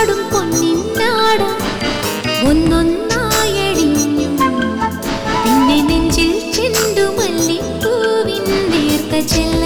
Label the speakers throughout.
Speaker 1: കുതിർന്നാടും പൊന്നിന്നാട ഒന്നൊന്നായടിഞ്ഞു പിന്നെ നെഞ്ചിൽ പൂവിൻ നേർത്ത ചെല്ലക്കൂമ്പുലഞ്ഞു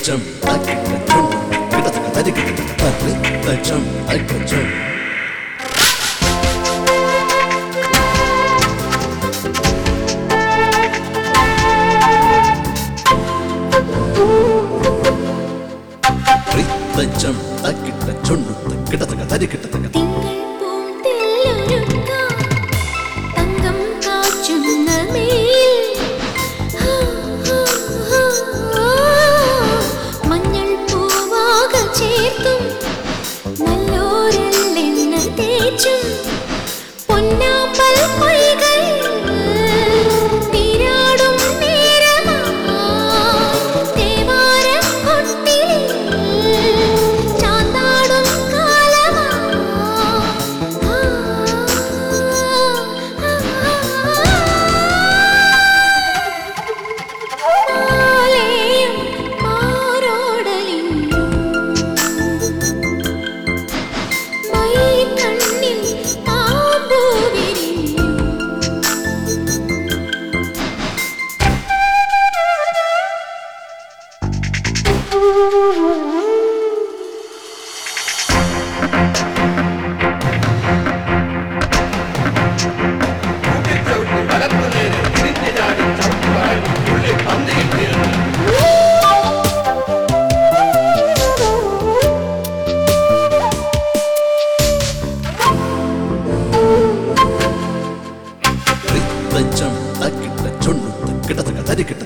Speaker 2: அக்கச்சம் அக்கச்சம் கிட்டத்தட்ட தடுக்கிட்டு பத்து லட்சம் அக்கச்சம் லட்சம் தக்கிட்ட சொன்னு கிட்டத்தக்க தறி கிட்டத்தக்க തഞ്ചം തക്കിട്ട ചുണ്ടു തക്കിട്ട തക തരിക്കിട്ട